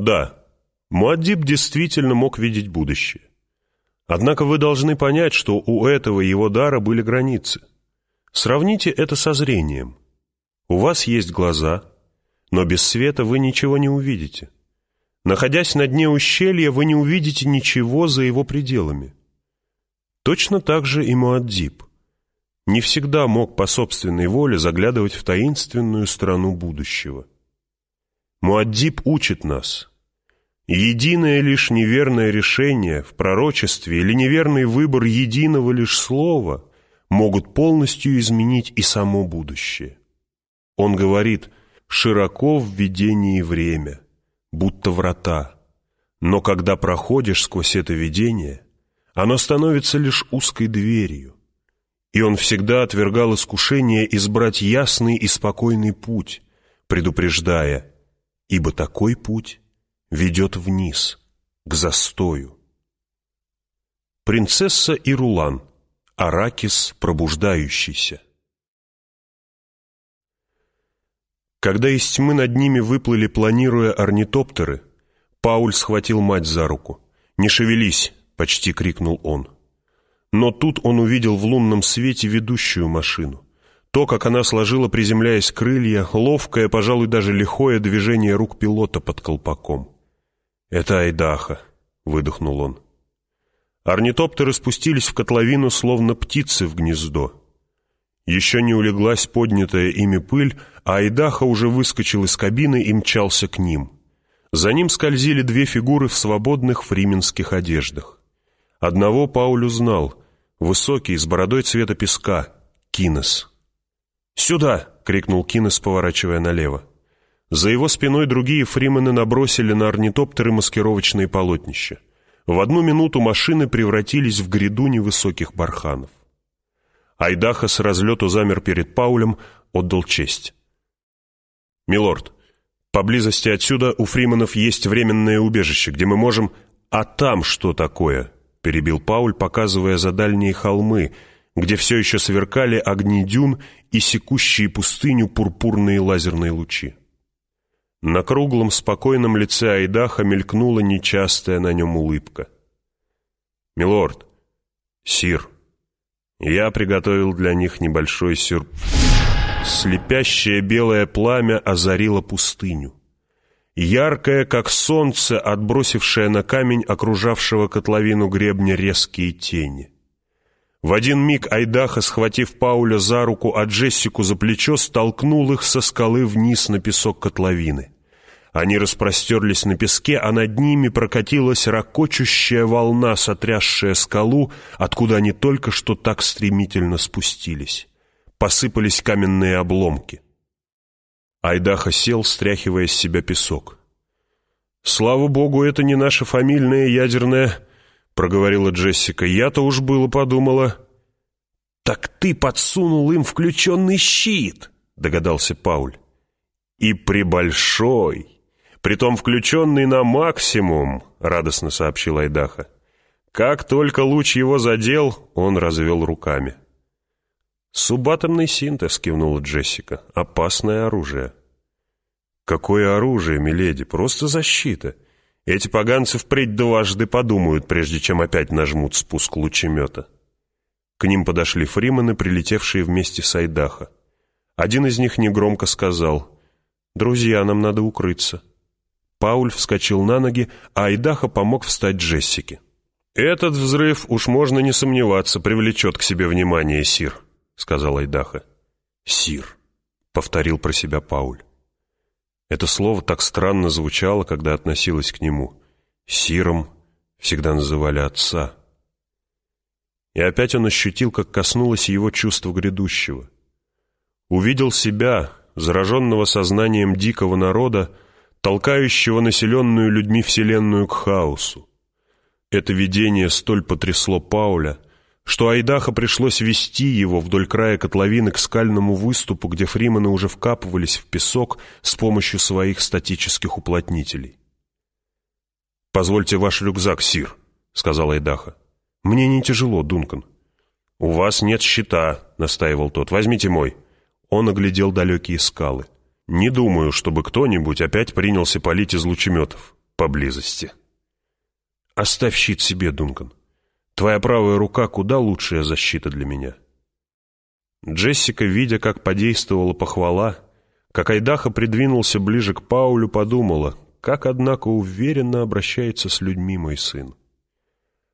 Да, Муаддиб действительно мог видеть будущее. Однако вы должны понять, что у этого его дара были границы. Сравните это со зрением. У вас есть глаза, но без света вы ничего не увидите. Находясь на дне ущелья, вы не увидите ничего за его пределами. Точно так же и Муаддиб не всегда мог по собственной воле заглядывать в таинственную страну будущего. Муаддиб учит нас. Единое лишь неверное решение в пророчестве или неверный выбор единого лишь слова могут полностью изменить и само будущее. Он говорит «широко в видении время, будто врата, но когда проходишь сквозь это видение, оно становится лишь узкой дверью, и он всегда отвергал искушение избрать ясный и спокойный путь, предупреждая, ибо такой путь ведет вниз, к застою. Принцесса Ирулан, Аракис пробуждающийся. Когда из тьмы над ними выплыли, планируя орнитоптеры, Пауль схватил мать за руку. «Не шевелись!» — почти крикнул он. Но тут он увидел в лунном свете ведущую машину. То, как она сложила, приземляясь крылья, ловкое, пожалуй, даже лихое движение рук пилота под колпаком. «Это Айдаха», — выдохнул он. Орнитоптеры спустились в котловину, словно птицы в гнездо. Еще не улеглась поднятая ими пыль, а Айдаха уже выскочил из кабины и мчался к ним. За ним скользили две фигуры в свободных фрименских одеждах. Одного Пауль узнал. Высокий, с бородой цвета песка. Кинес. «Сюда!» — крикнул Кинес, поворачивая налево. За его спиной другие фримены набросили на орнитоптеры маскировочные полотнища. В одну минуту машины превратились в гряду невысоких барханов. Айдаха с разлету замер перед Паулем, отдал честь. «Милорд, поблизости отсюда у фриманов есть временное убежище, где мы можем...» «А там что такое?» — перебил Пауль, показывая за дальние холмы, где все еще сверкали огни дюн и секущие пустыню пурпурные лазерные лучи. На круглом, спокойном лице Айдаха мелькнула нечастая на нем улыбка. «Милорд, сир, я приготовил для них небольшой сюр...» Слепящее белое пламя озарило пустыню яркое, как солнце, отбросившее на камень окружавшего котловину гребня резкие тени. В один миг Айдаха, схватив Пауля за руку, а Джессику за плечо, столкнул их со скалы вниз на песок котловины. Они распростерлись на песке, а над ними прокатилась ракочущая волна, сотрясшая скалу, откуда они только что так стремительно спустились. Посыпались каменные обломки. Айдаха сел, стряхивая с себя песок. «Слава богу, это не наша фамильная ядерная», — проговорила Джессика. «Я-то уж было подумала». «Так ты подсунул им включенный щит», — догадался Пауль. «И прибольшой, притом включенный на максимум», — радостно сообщил Айдаха. Как только луч его задел, он развел руками. «Субатомный синтез», — кивнула Джессика. «Опасное оружие». «Какое оружие, миледи? Просто защита. Эти поганцы впредь дважды подумают, прежде чем опять нажмут спуск лучемета». К ним подошли фримены, прилетевшие вместе с Айдаха. Один из них негромко сказал, «Друзья, нам надо укрыться». Пауль вскочил на ноги, а Айдаха помог встать Джессике. «Этот взрыв, уж можно не сомневаться, привлечет к себе внимание, Сир», сказал Айдаха. «Сир», — повторил про себя Пауль. Это слово так странно звучало, когда относилось к нему. Сиром всегда называли отца. И опять он ощутил, как коснулось его чувство грядущего. Увидел себя, зараженного сознанием дикого народа, толкающего населенную людьми вселенную к хаосу. Это видение столь потрясло Пауля — что Айдаха пришлось вести его вдоль края котловины к скальному выступу, где фримены уже вкапывались в песок с помощью своих статических уплотнителей. «Позвольте ваш рюкзак, Сир», — сказал Айдаха. «Мне не тяжело, Дункан». «У вас нет щита», — настаивал тот. «Возьмите мой». Он оглядел далекие скалы. «Не думаю, чтобы кто-нибудь опять принялся палить из лучеметов. поблизости. Оставь щит себе, Дункан. Твоя правая рука куда лучшая защита для меня. Джессика, видя, как подействовала похвала, как Айдаха придвинулся ближе к Паулю, подумала, как, однако, уверенно обращается с людьми мой сын.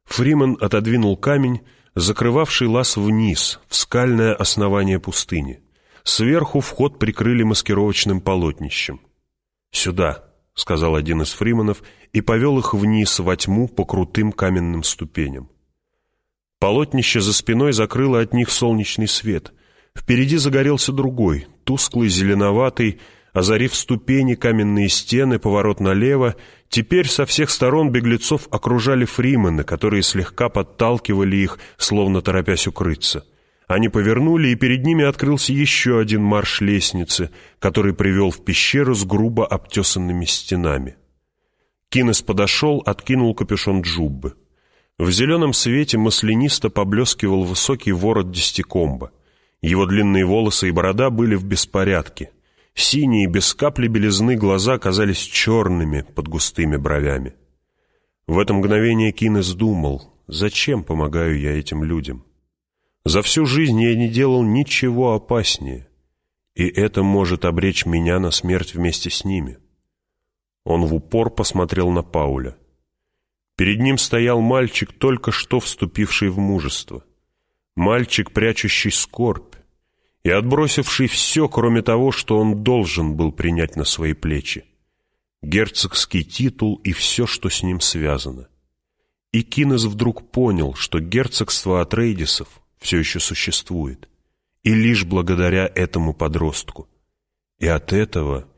Фриман отодвинул камень, закрывавший лаз вниз, в скальное основание пустыни. Сверху вход прикрыли маскировочным полотнищем. «Сюда», — сказал один из фриманов, и повел их вниз во тьму по крутым каменным ступеням. Полотнище за спиной закрыло от них солнечный свет. Впереди загорелся другой, тусклый, зеленоватый, озарив ступени, каменные стены, поворот налево. Теперь со всех сторон беглецов окружали фримены, которые слегка подталкивали их, словно торопясь укрыться. Они повернули, и перед ними открылся еще один марш лестницы, который привел в пещеру с грубо обтесанными стенами. Кинес подошел, откинул капюшон джуббы. В зеленом свете маслянисто поблескивал высокий ворот десятикомба. Его длинные волосы и борода были в беспорядке. Синие, без капли белизны глаза казались черными под густыми бровями. В это мгновение Кинес думал, зачем помогаю я этим людям? За всю жизнь я не делал ничего опаснее, и это может обречь меня на смерть вместе с ними. Он в упор посмотрел на Пауля. Перед ним стоял мальчик, только что вступивший в мужество. Мальчик, прячущий скорбь и отбросивший все, кроме того, что он должен был принять на свои плечи. Герцогский титул и все, что с ним связано. И Кинес вдруг понял, что герцогство Атрейдисов все еще существует, и лишь благодаря этому подростку. И от этого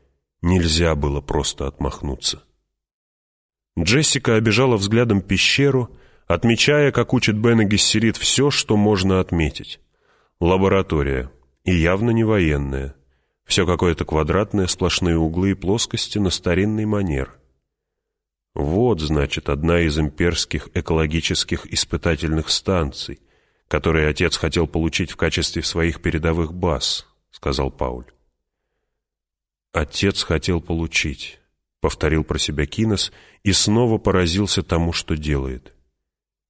нельзя было просто отмахнуться. Джессика обижала взглядом пещеру, отмечая, как учит Бен Гессерит, все, что можно отметить. Лаборатория, и явно не военная. Все какое-то квадратное, сплошные углы и плоскости на старинный манер. Вот, значит, одна из имперских экологических испытательных станций, которые отец хотел получить в качестве своих передовых баз, сказал Пауль. Отец хотел получить, повторил про себя Кинос и снова поразился тому, что делает.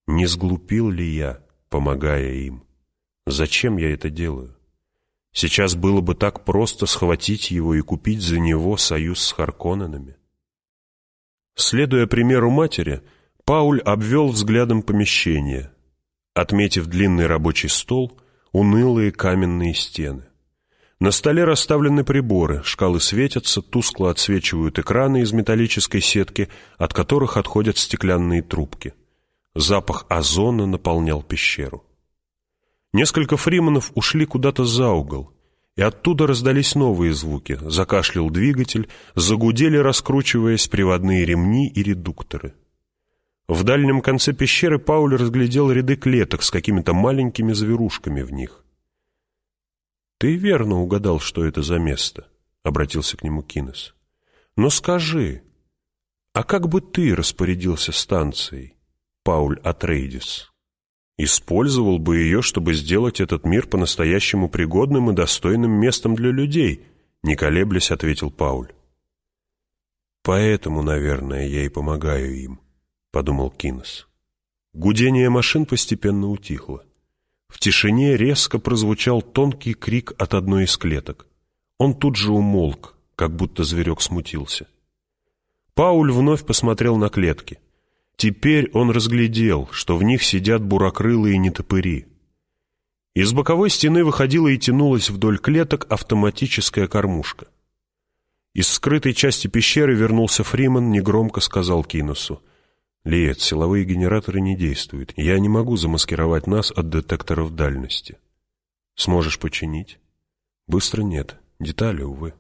Не сглупил ли я, помогая им? Зачем я это делаю? Сейчас было бы так просто схватить его и купить за него союз с Харконненами. Следуя примеру матери, Пауль обвел взглядом помещение, отметив длинный рабочий стол, унылые каменные стены. На столе расставлены приборы, шкалы светятся, тускло отсвечивают экраны из металлической сетки, от которых отходят стеклянные трубки. Запах озона наполнял пещеру. Несколько фриманов ушли куда-то за угол, и оттуда раздались новые звуки. Закашлял двигатель, загудели, раскручиваясь, приводные ремни и редукторы. В дальнем конце пещеры Пауль разглядел ряды клеток с какими-то маленькими зверушками в них. «Ты верно угадал, что это за место», — обратился к нему Кинес. «Но скажи, а как бы ты распорядился станцией, Пауль Атрейдис?» Использовал бы ее, чтобы сделать этот мир по-настоящему пригодным и достойным местом для людей, не колеблясь, ответил Пауль. Поэтому, наверное, я и помогаю им, подумал Кинес. Гудение машин постепенно утихло. В тишине резко прозвучал тонкий крик от одной из клеток. Он тут же умолк, как будто зверек смутился. Пауль вновь посмотрел на клетки — Теперь он разглядел, что в них сидят бурокрылые нетопыри. Из боковой стены выходила и тянулась вдоль клеток автоматическая кормушка. Из скрытой части пещеры вернулся Фриман, негромко сказал Кинусу. «Лиет, силовые генераторы не действуют. Я не могу замаскировать нас от детекторов дальности. Сможешь починить?» «Быстро нет. Детали, увы».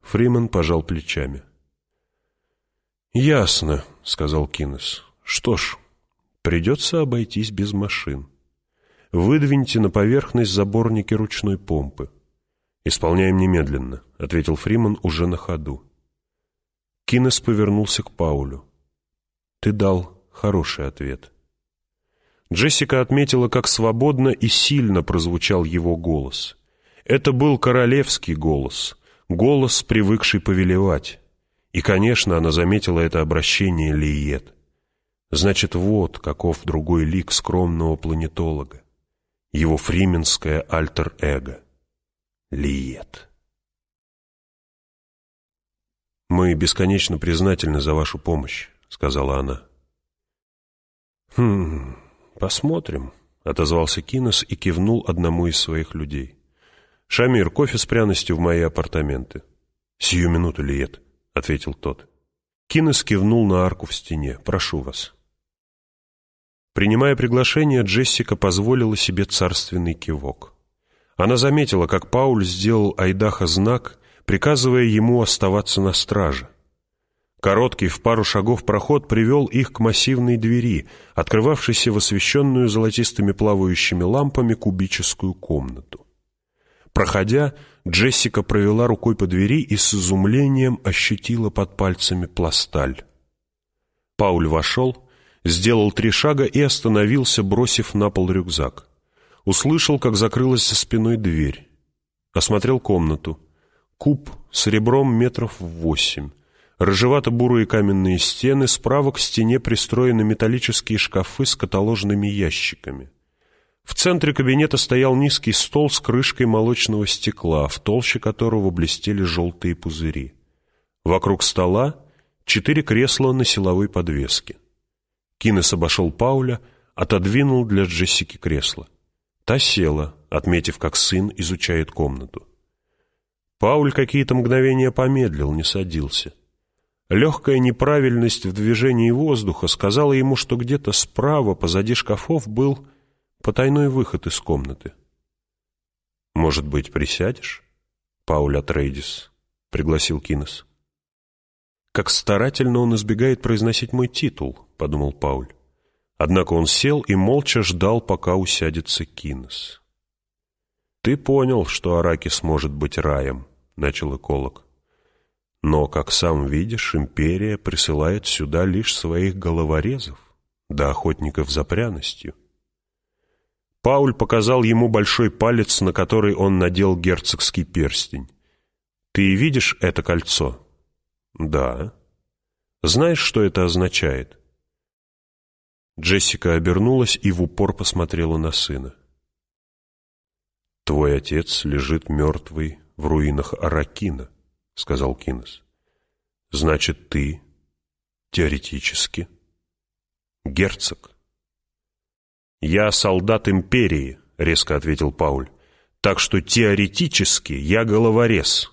Фриман пожал плечами. «Ясно», — сказал Кинес. «Что ж, придется обойтись без машин. Выдвиньте на поверхность заборники ручной помпы». «Исполняем немедленно», — ответил Фриман уже на ходу. Кинес повернулся к Паулю. «Ты дал хороший ответ». Джессика отметила, как свободно и сильно прозвучал его голос. Это был королевский голос, голос, привыкший повелевать И, конечно, она заметила это обращение Лиет. Значит, вот каков другой лик скромного планетолога. Его фрименское альтер-эго. Лиет. «Мы бесконечно признательны за вашу помощь», — сказала она. «Хм, посмотрим», — отозвался Кинос и кивнул одному из своих людей. «Шамир, кофе с пряностью в мои апартаменты». «Сию минуту, Лиет», — ответил тот. Кинес кивнул на арку в стене. «Прошу вас». Принимая приглашение, Джессика позволила себе царственный кивок. Она заметила, как Пауль сделал Айдаха знак, приказывая ему оставаться на страже. Короткий в пару шагов проход привел их к массивной двери, открывавшейся в освещенную золотистыми плавающими лампами кубическую комнату. Проходя, Джессика провела рукой по двери и с изумлением ощутила под пальцами пласталь. Пауль вошел, сделал три шага и остановился, бросив на пол рюкзак. Услышал, как закрылась за спиной дверь. Осмотрел комнату. Куб с ребром метров восемь. Рыжевато-бурые каменные стены, справа к стене пристроены металлические шкафы с каталожными ящиками. В центре кабинета стоял низкий стол с крышкой молочного стекла, в толще которого блестели желтые пузыри. Вокруг стола четыре кресла на силовой подвеске. Кинес обошел Пауля, отодвинул для Джессики кресло. Та села, отметив, как сын изучает комнату. Пауль какие-то мгновения помедлил, не садился. Легкая неправильность в движении воздуха сказала ему, что где-то справа, позади шкафов, был потайной выход из комнаты. «Может быть, присядешь?» Пауль Атрейдис пригласил Кинес. «Как старательно он избегает произносить мой титул», — подумал Пауль. Однако он сел и молча ждал, пока усядется Кинес. «Ты понял, что Аракис может быть раем», — начал эколог. «Но, как сам видишь, империя присылает сюда лишь своих головорезов, да охотников за пряностью». Пауль показал ему большой палец, на который он надел герцогский перстень. «Ты видишь это кольцо?» «Да». «Знаешь, что это означает?» Джессика обернулась и в упор посмотрела на сына. «Твой отец лежит мертвый в руинах Аракина», — сказал Кинес. «Значит, ты, теоретически, герцог». «Я солдат империи», — резко ответил Пауль. «Так что теоретически я головорез».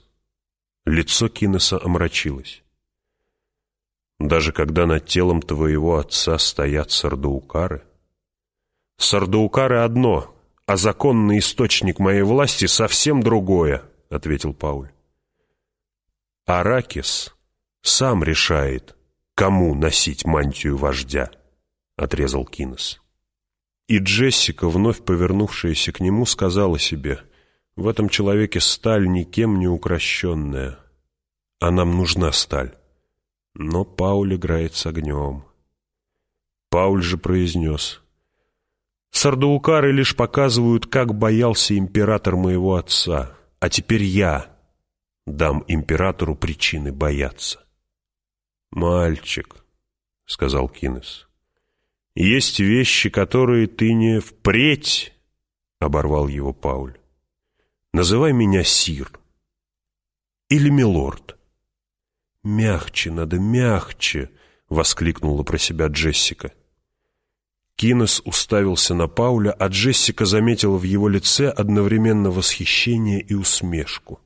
Лицо Кинеса омрачилось. Даже когда над телом твоего отца стоят сардаукары? Сардаукары одно, а законный источник моей власти совсем другое, ответил Пауль. Аракис сам решает, кому носить мантию вождя, отрезал Кинес. И Джессика, вновь повернувшаяся к нему, сказала себе, в этом человеке сталь никем не укращенная, а нам нужна сталь. Но Пауль играет с огнем. Пауль же произнес. Сардаукары лишь показывают, как боялся император моего отца, а теперь я дам императору причины бояться. «Мальчик», — сказал Кинес, — «есть вещи, которые ты не впредь», — оборвал его Пауль. «Называй меня Сир или Милорд». «Мягче надо, мягче!» — воскликнула про себя Джессика. Кинес уставился на Пауля, а Джессика заметила в его лице одновременно восхищение и усмешку.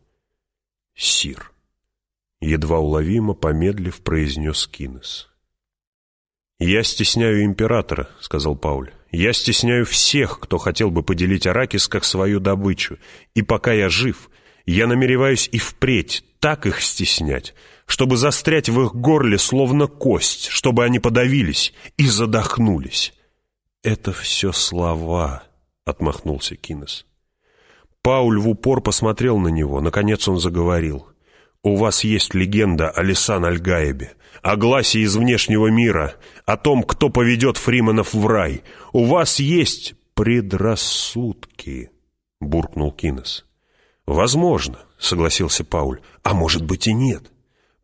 «Сир!» — едва уловимо, помедлив, произнес Кинес. «Я стесняю императора», — сказал Пауль. «Я стесняю всех, кто хотел бы поделить Аракис как свою добычу. И пока я жив, я намереваюсь и впредь так их стеснять, чтобы застрять в их горле словно кость, чтобы они подавились и задохнулись. «Это все слова», — отмахнулся Кинес. Пауль в упор посмотрел на него. Наконец он заговорил. «У вас есть легенда о Лисан Альгаебе, о гласе из внешнего мира, о том, кто поведет Фриманов в рай. У вас есть предрассудки», — буркнул Кинес. «Возможно», — согласился Пауль, — «а может быть и нет».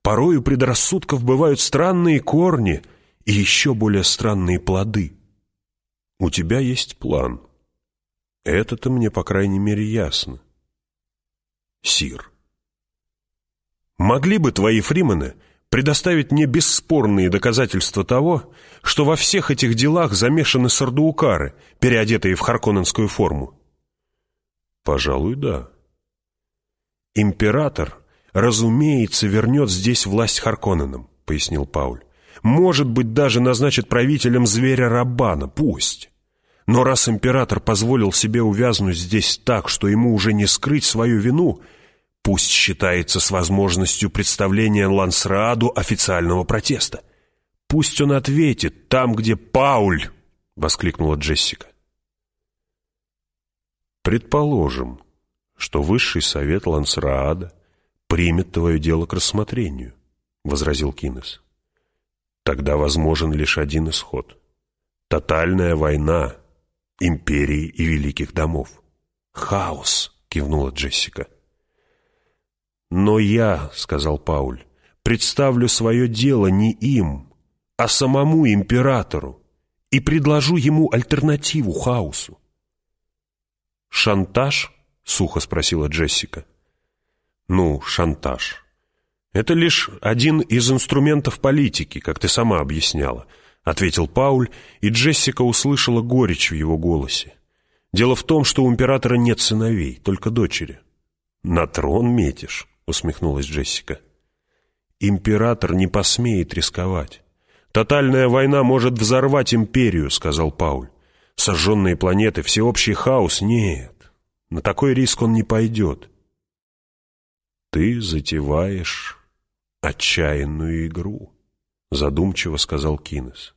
Порою предрассудков бывают странные корни и еще более странные плоды. У тебя есть план. Это-то мне, по крайней мере, ясно. Сир. Могли бы твои фримены предоставить мне бесспорные доказательства того, что во всех этих делах замешаны сардуукары, переодетые в харконненскую форму? Пожалуй, да. Император разумеется, вернет здесь власть Харконненам», — пояснил Пауль. «Может быть, даже назначит правителем зверя Рабана, пусть. Но раз император позволил себе увязнуть здесь так, что ему уже не скрыть свою вину, пусть считается с возможностью представления Лансрааду официального протеста. Пусть он ответит там, где Пауль!» — воскликнула Джессика. «Предположим, что высший совет Лансраада — примет твое дело к рассмотрению», — возразил Кинес. «Тогда возможен лишь один исход. Тотальная война империи и великих домов». «Хаос», — кивнула Джессика. «Но я», — сказал Пауль, — «представлю свое дело не им, а самому императору и предложу ему альтернативу хаосу». «Шантаж?» — сухо спросила Джессика. Ну, шантаж. Это лишь один из инструментов политики, как ты сама объясняла, ответил Пауль, и Джессика услышала горечь в его голосе. Дело в том, что у императора нет сыновей, только дочери. На трон метишь, усмехнулась Джессика. Император не посмеет рисковать. Тотальная война может взорвать империю, сказал Пауль. Сожженные планеты, всеобщий хаос — нет. На такой риск он не пойдет ты затеваешь отчаянную игру», — задумчиво сказал Кинес.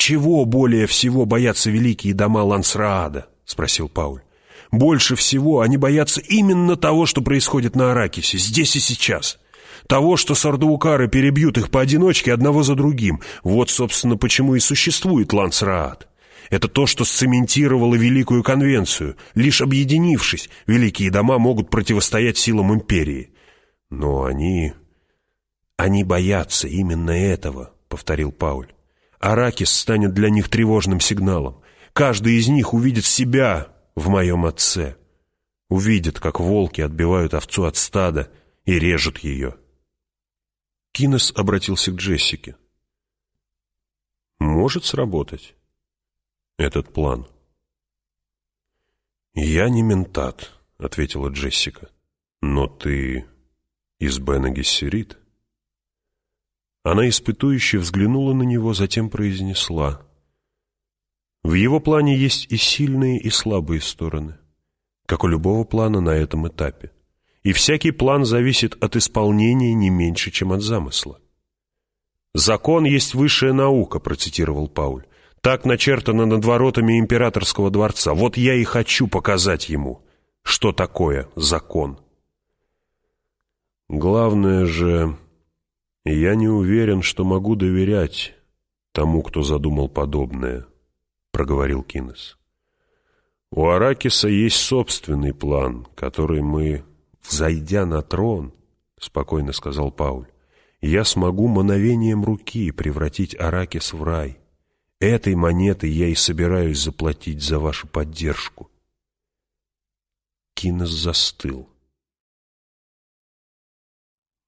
«Чего более всего боятся великие дома Лансраада?» — спросил Пауль. «Больше всего они боятся именно того, что происходит на Аракисе, здесь и сейчас. Того, что сардаукары перебьют их поодиночке одного за другим. Вот, собственно, почему и существует Лансраад. Это то, что сцементировало Великую Конвенцию. Лишь объединившись, великие дома могут противостоять силам империи. Но они... Они боятся именно этого, повторил Пауль. Аракис станет для них тревожным сигналом. Каждый из них увидит себя в моем отце. Увидит, как волки отбивают овцу от стада и режут ее. Кинес обратился к Джессике. «Может сработать этот план?» «Я не ментат», — ответила Джессика. «Но ты из Бена Гессерит. Она испытующе взглянула на него, затем произнесла. В его плане есть и сильные, и слабые стороны, как у любого плана на этом этапе. И всякий план зависит от исполнения не меньше, чем от замысла. «Закон есть высшая наука», — процитировал Пауль. «Так начертано над воротами императорского дворца. Вот я и хочу показать ему, что такое закон». Главное же, я не уверен, что могу доверять тому, кто задумал подобное, проговорил Кинес. У Аракиса есть собственный план, который мы, взойдя на трон, спокойно сказал Пауль, я смогу мановением руки превратить Аракис в рай. Этой монетой я и собираюсь заплатить за вашу поддержку. Кинес застыл.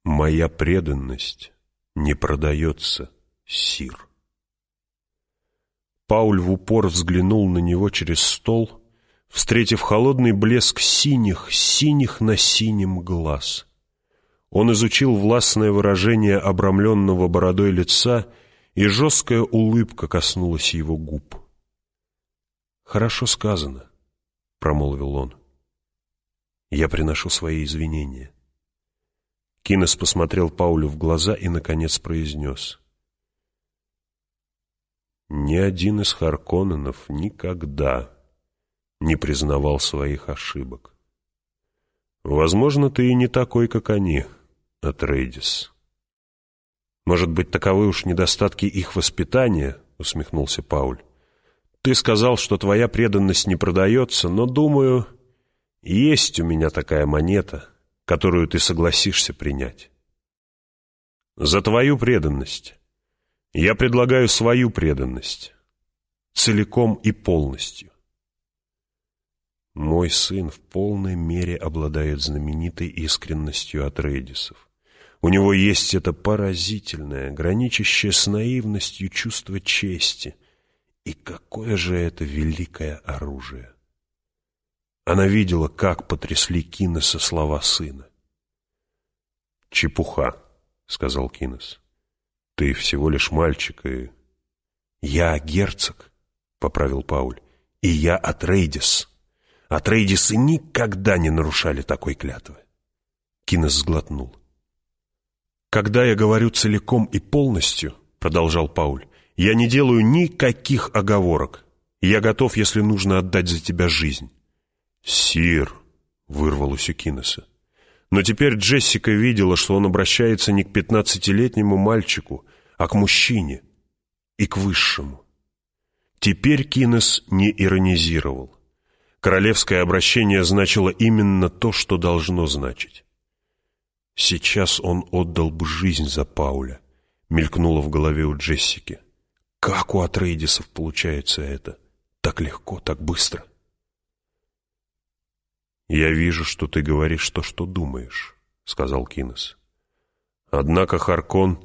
Моя преданность не продается, Сир. Пауль в упор взглянул на него через стол, встретив холодный блеск синих, синих на синем глаз. Он изучил властное выражение обрамленного бородой лица, и жесткая улыбка коснулась его губ. «Хорошо сказано», — промолвил он. «Я приношу свои извинения». Кинес посмотрел Паулю в глаза и, наконец, произнес. «Ни один из Харконненов никогда не признавал своих ошибок. Возможно, ты и не такой, как они, Атрейдис. Может быть, таковы уж недостатки их воспитания?» — усмехнулся Пауль. «Ты сказал, что твоя преданность не продается, но, думаю, есть у меня такая монета» которую ты согласишься принять. За твою преданность. Я предлагаю свою преданность. Целиком и полностью. Мой сын в полной мере обладает знаменитой искренностью от Рейдисов. У него есть это поразительное, граничащее с наивностью чувство чести. И какое же это великое оружие! Она видела, как потрясли Кинеса слова сына. «Чепуха», — сказал Кинес. «Ты всего лишь мальчик и...» «Я герцог», — поправил Пауль, — «и я Атрейдис». Атрейдисы никогда не нарушали такой клятвы. Кинес сглотнул. «Когда я говорю целиком и полностью», — продолжал Пауль, — «я не делаю никаких оговорок. Я готов, если нужно, отдать за тебя жизнь». «Сир», — вырвалось у Кинеса. Но теперь Джессика видела, что он обращается не к пятнадцатилетнему мальчику, а к мужчине и к высшему. Теперь Кинес не иронизировал. Королевское обращение значило именно то, что должно значить. Сейчас он отдал бы жизнь за Пауля, мелькнуло в голове у Джессики. Как у Атрейдисов получается это? Так легко, так быстро. «Я вижу, что ты говоришь то, что думаешь», — сказал Кинес. Однако Харкон,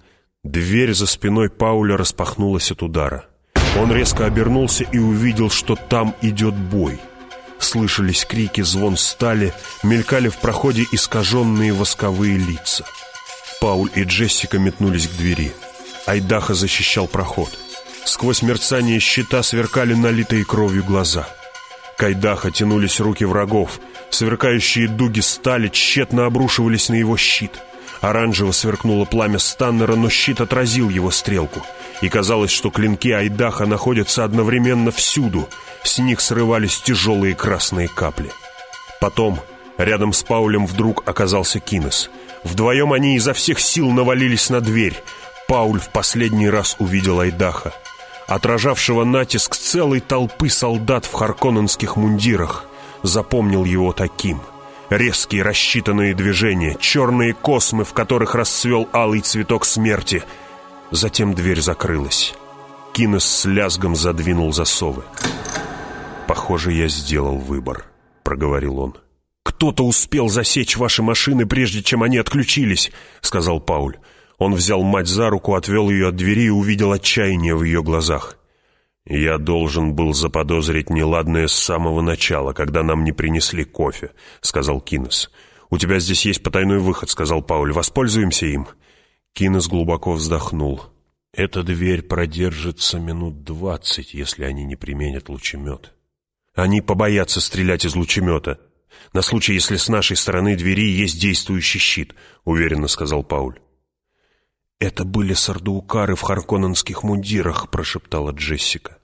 дверь за спиной Пауля распахнулась от удара. Он резко обернулся и увидел, что там идет бой. Слышались крики, звон стали, мелькали в проходе искаженные восковые лица. Пауль и Джессика метнулись к двери. Айдаха защищал проход. Сквозь мерцание щита сверкали налитые кровью глаза. Кайдаха тянулись руки врагов, Сверкающие дуги стали тщетно обрушивались на его щит. Оранжево сверкнуло пламя Станнера, но щит отразил его стрелку. И казалось, что клинки Айдаха находятся одновременно всюду. С них срывались тяжелые красные капли. Потом рядом с Паулем вдруг оказался Кинес. Вдвоем они изо всех сил навалились на дверь. Пауль в последний раз увидел Айдаха, отражавшего натиск целой толпы солдат в харконненских мундирах запомнил его таким. Резкие рассчитанные движения, черные космы, в которых расцвел алый цветок смерти. Затем дверь закрылась. Кинес с лязгом задвинул засовы. «Похоже, я сделал выбор», — проговорил он. «Кто-то успел засечь ваши машины, прежде чем они отключились», — сказал Пауль. Он взял мать за руку, отвел ее от двери и увидел отчаяние в ее глазах. «Я должен был заподозрить неладное с самого начала, когда нам не принесли кофе», — сказал Кинес. «У тебя здесь есть потайной выход», — сказал Пауль. «Воспользуемся им». Кинес глубоко вздохнул. «Эта дверь продержится минут двадцать, если они не применят лучемет. Они побоятся стрелять из лучемета. На случай, если с нашей стороны двери есть действующий щит», — уверенно сказал Пауль. «Это были сардуукары в харконненских мундирах», — прошептала Джессика.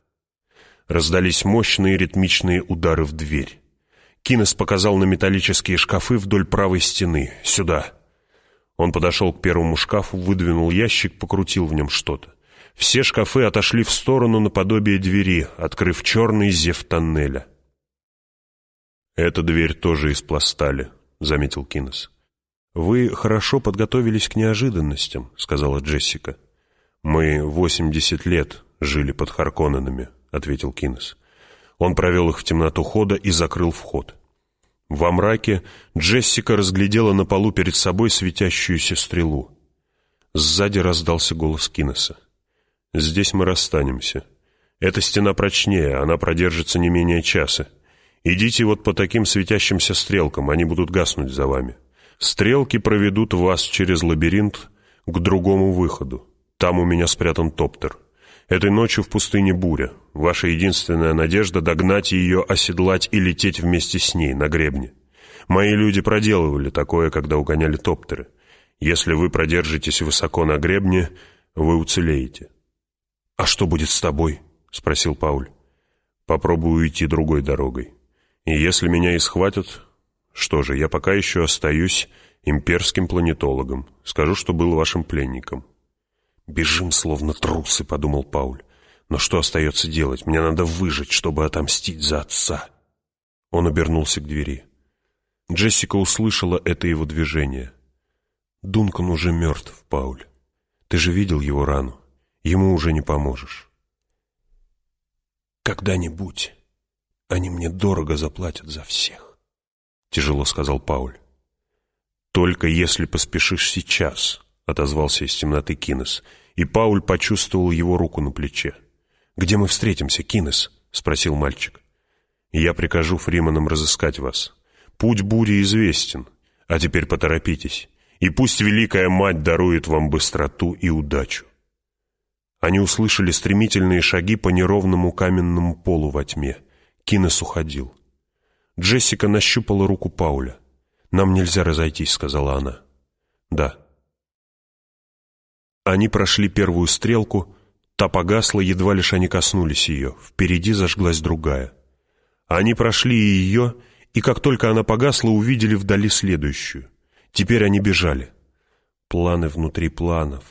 Раздались мощные ритмичные удары в дверь. Кинес показал на металлические шкафы вдоль правой стены. «Сюда!» Он подошел к первому шкафу, выдвинул ящик, покрутил в нем что-то. Все шкафы отошли в сторону наподобие двери, открыв черный зев тоннеля. «Эта дверь тоже из пластали», — заметил Кинес. «Вы хорошо подготовились к неожиданностям», — сказала Джессика. «Мы восемьдесят лет жили под Харконненами», — ответил Кинес. Он провел их в темноту хода и закрыл вход. Во мраке Джессика разглядела на полу перед собой светящуюся стрелу. Сзади раздался голос Кинеса. «Здесь мы расстанемся. Эта стена прочнее, она продержится не менее часа. Идите вот по таким светящимся стрелкам, они будут гаснуть за вами. Стрелки проведут вас через лабиринт к другому выходу. Там у меня спрятан топтер. Этой ночью в пустыне буря. Ваша единственная надежда — догнать ее, оседлать и лететь вместе с ней на гребне. Мои люди проделывали такое, когда угоняли топтеры. Если вы продержитесь высоко на гребне, вы уцелеете. «А что будет с тобой?» — спросил Пауль. «Попробую уйти другой дорогой. И если меня и схватят, что же, я пока еще остаюсь имперским планетологом. Скажу, что был вашим пленником». «Бежим, словно трусы», — подумал Пауль. «Но что остается делать? Мне надо выжить, чтобы отомстить за отца». Он обернулся к двери. Джессика услышала это его движение. «Дункан уже мертв, Пауль. Ты же видел его рану. Ему уже не поможешь. Когда-нибудь они мне дорого заплатят за всех, тяжело сказал Пауль. Только если поспешишь сейчас, отозвался из темноты Кинес, и Пауль почувствовал его руку на плече. «Где мы встретимся, Кинес?» — спросил мальчик. «Я прикажу Фриманам разыскать вас. Путь бури известен, а теперь поторопитесь, и пусть Великая Мать дарует вам быстроту и удачу». Они услышали стремительные шаги по неровному каменному полу во тьме. Кинес уходил. Джессика нащупала руку Пауля. «Нам нельзя разойтись», — сказала она. «Да». Они прошли первую стрелку, та погасла, едва лишь они коснулись ее. Впереди зажглась другая. Они прошли и ее, и как только она погасла, увидели вдали следующую. Теперь они бежали. Планы внутри планов.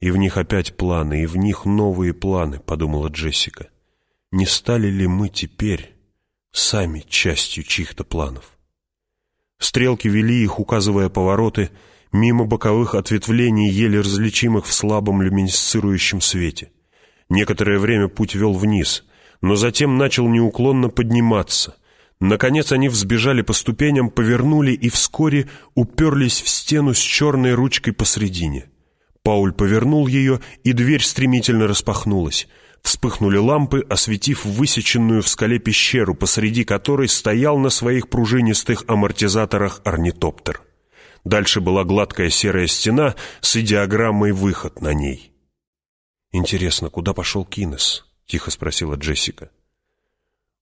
И в них опять планы, и в них новые планы, подумала Джессика. Не стали ли мы теперь сами частью чьих-то планов? Стрелки вели их, указывая повороты, мимо боковых ответвлений, еле различимых в слабом люминесцирующем свете. Некоторое время путь вел вниз, но затем начал неуклонно подниматься. Наконец они взбежали по ступеням, повернули и вскоре уперлись в стену с черной ручкой посредине. Пауль повернул ее, и дверь стремительно распахнулась. Вспыхнули лампы, осветив высеченную в скале пещеру, посреди которой стоял на своих пружинистых амортизаторах орнитоптер. Дальше была гладкая серая стена с идиограммой «Выход» на ней. «Интересно, куда пошел Кинес?» — тихо спросила Джессика.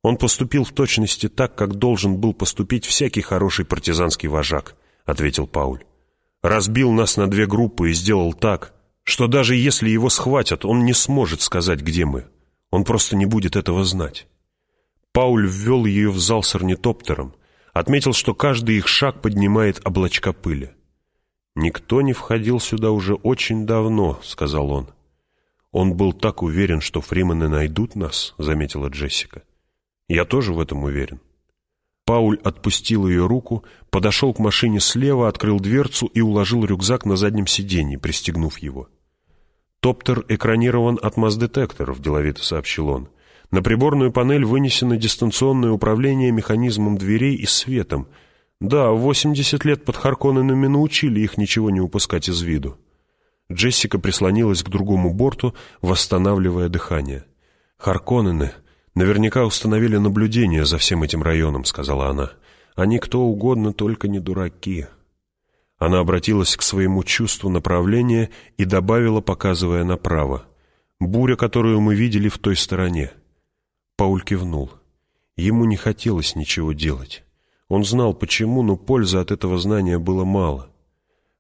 «Он поступил в точности так, как должен был поступить всякий хороший партизанский вожак», — ответил Пауль. «Разбил нас на две группы и сделал так, что даже если его схватят, он не сможет сказать, где мы. Он просто не будет этого знать». Пауль ввел ее в зал с орнитоптером, отметил, что каждый их шаг поднимает облачка пыли. «Никто не входил сюда уже очень давно», — сказал он. «Он был так уверен, что фримены найдут нас», — заметила Джессика. «Я тоже в этом уверен». Пауль отпустил ее руку, подошел к машине слева, открыл дверцу и уложил рюкзак на заднем сиденье, пристегнув его. «Топтер экранирован от масс-детекторов», — деловито сообщил он. На приборную панель вынесено дистанционное управление механизмом дверей и светом. Да, 80 лет под Харконненами научили их ничего не упускать из виду. Джессика прислонилась к другому борту, восстанавливая дыхание. «Харконнены наверняка установили наблюдение за всем этим районом», — сказала она. «Они кто угодно, только не дураки». Она обратилась к своему чувству направления и добавила, показывая направо. «Буря, которую мы видели в той стороне». Пауль кивнул. Ему не хотелось ничего делать. Он знал, почему, но пользы от этого знания было мало.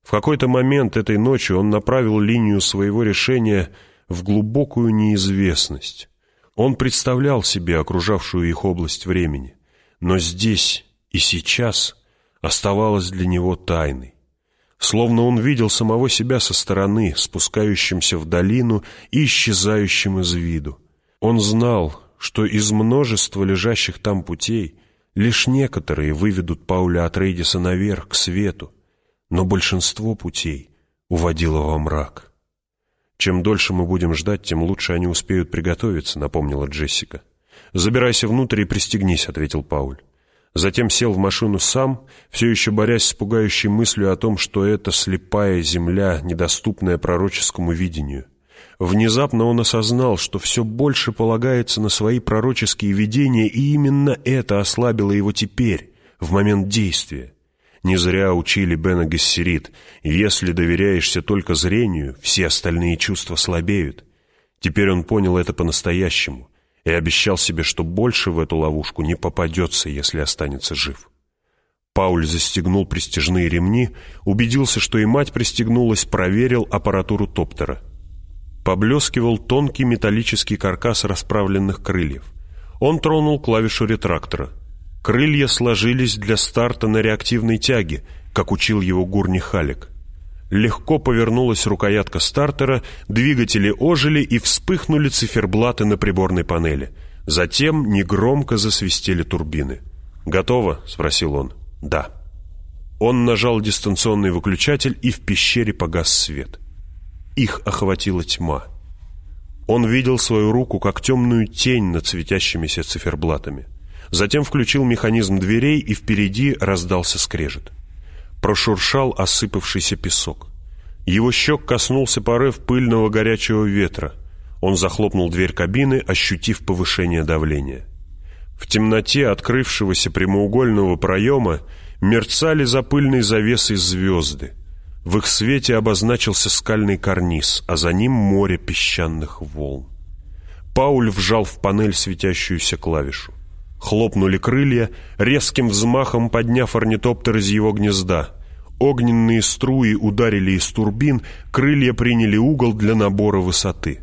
В какой-то момент этой ночью он направил линию своего решения в глубокую неизвестность. Он представлял себе окружавшую их область времени, но здесь и сейчас оставалась для него тайной. Словно он видел самого себя со стороны, спускающимся в долину и исчезающим из виду. Он знал, что из множества лежащих там путей лишь некоторые выведут Пауля от Рейдиса наверх, к свету, но большинство путей уводило во мрак. «Чем дольше мы будем ждать, тем лучше они успеют приготовиться», — напомнила Джессика. «Забирайся внутрь и пристегнись», — ответил Пауль. Затем сел в машину сам, все еще борясь с пугающей мыслью о том, что это слепая земля, недоступная пророческому видению. Внезапно он осознал, что все больше полагается на свои пророческие видения, и именно это ослабило его теперь, в момент действия. Не зря учили Бена Гессерит, если доверяешься только зрению, все остальные чувства слабеют. Теперь он понял это по-настоящему и обещал себе, что больше в эту ловушку не попадется, если останется жив. Пауль застегнул пристежные ремни, убедился, что и мать пристегнулась, проверил аппаратуру топтера — Поблескивал тонкий металлический каркас расправленных крыльев. Он тронул клавишу ретрактора. Крылья сложились для старта на реактивной тяге, как учил его Гурни Халик. Легко повернулась рукоятка стартера, двигатели ожили и вспыхнули циферблаты на приборной панели. Затем негромко засвистели турбины. «Готово?» — спросил он. «Да». Он нажал дистанционный выключатель, и в пещере погас свет. их охватила тьма. Он видел свою руку как темную тень над светящимися циферблатами. Затем включил механизм дверей, и впереди раздался скрежет. Прошуршал осыпавшийся песок. Его щек коснулся порыв пыльного горячего ветра. Он захлопнул дверь кабины, ощутив повышение давления. В темноте открывшегося прямоугольного проема мерцали за пыльной завесой звезды. В их свете обозначился скальный карниз, а за ним море песчаных волн. Пауль вжал в панель светящуюся клавишу. Хлопнули крылья, резким взмахом подняв орнитоптер из его гнезда. Огненные струи ударили из турбин, крылья приняли угол для набора высоты.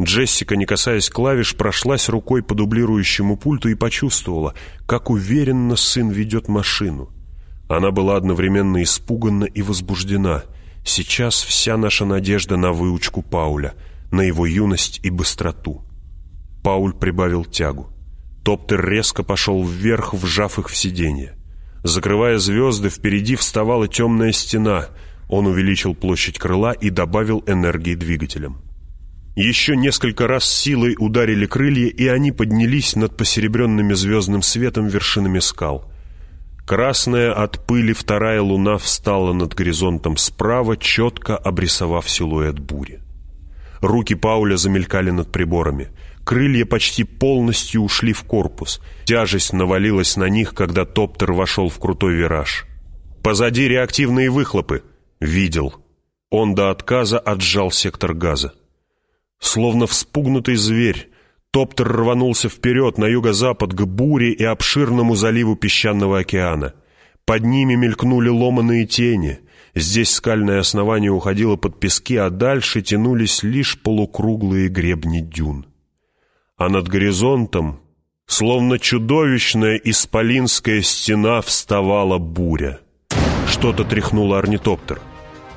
Джессика, не касаясь клавиш, прошлась рукой по дублирующему пульту и почувствовала, как уверенно сын ведет машину. Она была одновременно испуганна и возбуждена. Сейчас вся наша надежда на выучку Пауля, на его юность и быстроту. Пауль прибавил тягу. Топтер резко пошел вверх, вжав их в сиденье. Закрывая звезды, впереди вставала темная стена. Он увеличил площадь крыла и добавил энергии двигателям. Еще несколько раз силой ударили крылья, и они поднялись над посеребренными звездным светом вершинами скал. Красная от пыли вторая луна встала над горизонтом справа, четко обрисовав силуэт бури. Руки Пауля замелькали над приборами — Крылья почти полностью ушли в корпус. Тяжесть навалилась на них, когда топтер вошел в крутой вираж. Позади реактивные выхлопы. Видел. Он до отказа отжал сектор газа. Словно вспугнутый зверь, топтер рванулся вперед на юго-запад к буре и обширному заливу песчаного океана. Под ними мелькнули ломаные тени. Здесь скальное основание уходило под пески, а дальше тянулись лишь полукруглые гребни дюн а над горизонтом, словно чудовищная исполинская стена, вставала буря. Что-то тряхнуло орнитоптер.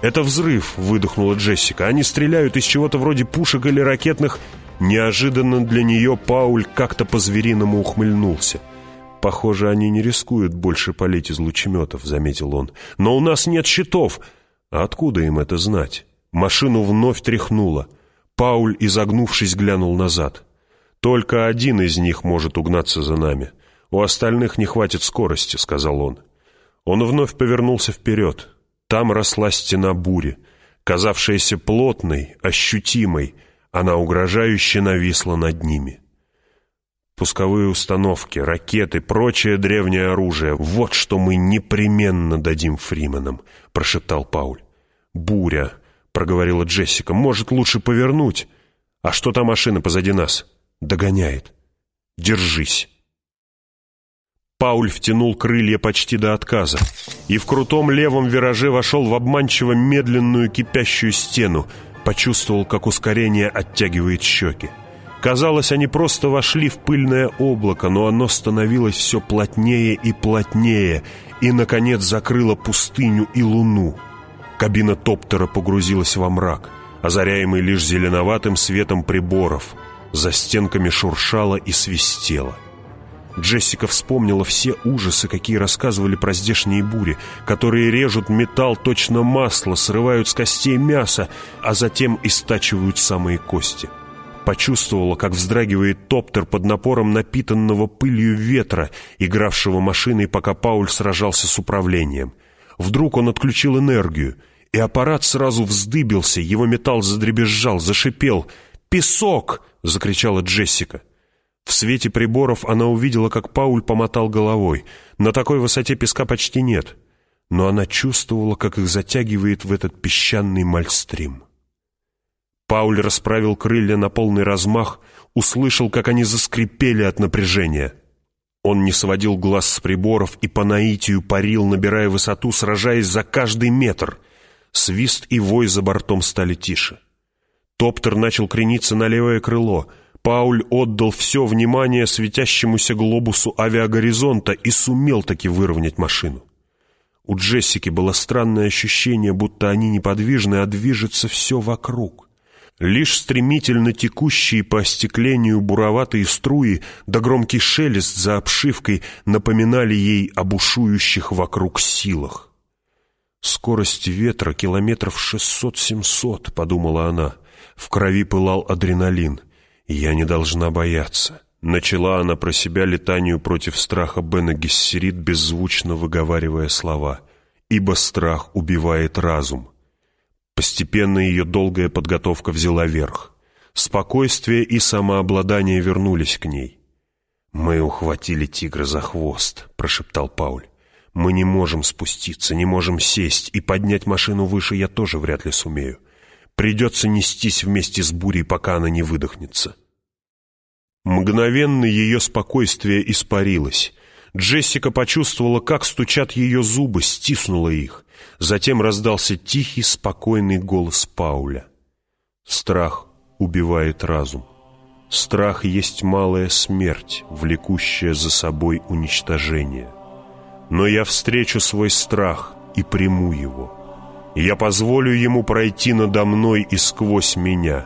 «Это взрыв!» — выдохнула Джессика. «Они стреляют из чего-то вроде пушек или ракетных...» Неожиданно для нее Пауль как-то по-звериному ухмыльнулся. «Похоже, они не рискуют больше палить из лучеметов», — заметил он. «Но у нас нет щитов!» «А откуда им это знать?» Машину вновь тряхнуло. Пауль, изогнувшись, глянул назад. «Только один из них может угнаться за нами. У остальных не хватит скорости», — сказал он. Он вновь повернулся вперед. Там росла стена бури. Казавшаяся плотной, ощутимой, она угрожающе нависла над ними. Пусковые установки, ракеты, прочее древнее оружие — вот что мы непременно дадим Фрименам, — прошептал Пауль. «Буря», — проговорила Джессика, — «может, лучше повернуть? А что та машина позади нас?» Догоняет. Держись. Пауль втянул крылья почти до отказа и в крутом левом вираже вошел в обманчиво медленную кипящую стену, почувствовал, как ускорение оттягивает щеки. Казалось, они просто вошли в пыльное облако, но оно становилось все плотнее и плотнее, и, наконец, закрыло пустыню и луну. Кабина топтера погрузилась во мрак, озаряемый лишь зеленоватым светом приборов — за стенками шуршало и свистело. Джессика вспомнила все ужасы, какие рассказывали про здешние бури, которые режут металл точно масло, срывают с костей мясо, а затем истачивают самые кости. Почувствовала, как вздрагивает топтер под напором напитанного пылью ветра, игравшего машиной, пока Пауль сражался с управлением. Вдруг он отключил энергию, и аппарат сразу вздыбился, его металл задребезжал, зашипел. «Песок!» — закричала Джессика. В свете приборов она увидела, как Пауль помотал головой. На такой высоте песка почти нет. Но она чувствовала, как их затягивает в этот песчаный мальстрим. Пауль расправил крылья на полный размах, услышал, как они заскрипели от напряжения. Он не сводил глаз с приборов и по наитию парил, набирая высоту, сражаясь за каждый метр. Свист и вой за бортом стали тише. Топтер начал крениться на левое крыло. Пауль отдал все внимание светящемуся глобусу авиагоризонта и сумел таки выровнять машину. У Джессики было странное ощущение, будто они неподвижны, а движется все вокруг. Лишь стремительно текущие по остеклению буроватые струи да громкий шелест за обшивкой напоминали ей об бушующих вокруг силах. Скорость ветра километров шестьсот-семьсот, подумала она. В крови пылал адреналин. Я не должна бояться. Начала она про себя летанию против страха Бена Гессерит, беззвучно выговаривая слова. «Ибо страх убивает разум». Постепенно ее долгая подготовка взяла верх. Спокойствие и самообладание вернулись к ней. «Мы ухватили тигра за хвост», — прошептал Пауль. «Мы не можем спуститься, не можем сесть, и поднять машину выше я тоже вряд ли сумею. Придется нестись вместе с бурей, пока она не выдохнется». Мгновенно ее спокойствие испарилось. Джессика почувствовала, как стучат ее зубы, стиснула их. Затем раздался тихий, спокойный голос Пауля. «Страх убивает разум. Страх есть малая смерть, влекущая за собой уничтожение. Но я встречу свой страх и приму его. Я позволю ему пройти надо мной и сквозь меня.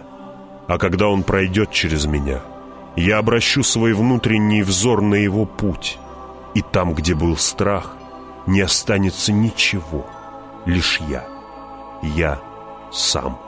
А когда он пройдет через меня, я обращу свой внутренний взор на его путь. И там, где был страх, не останется ничего, лишь я. Я сам.